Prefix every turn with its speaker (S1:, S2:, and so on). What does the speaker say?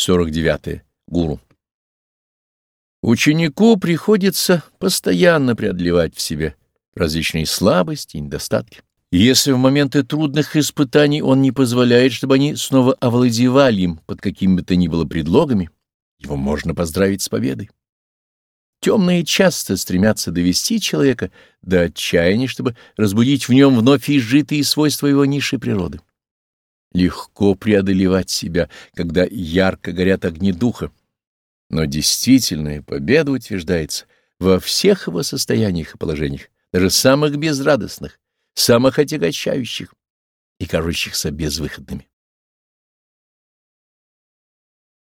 S1: 49. -е. Гуру. Ученику приходится постоянно преодолевать в себе различные слабости и недостатки. Если в моменты трудных испытаний он не позволяет, чтобы они снова овладевали им под какими бы то ни было предлогами, его можно поздравить с победой. Темные часто стремятся довести человека до отчаяния, чтобы разбудить в нем вновь изжитые свойства его низшей природы. Легко преодолевать себя, когда ярко горят огни духа, но действительная победа утверждается во всех его состояниях и положениях, даже самых безрадостных, самых отягощающих и кажущихся безвыходными.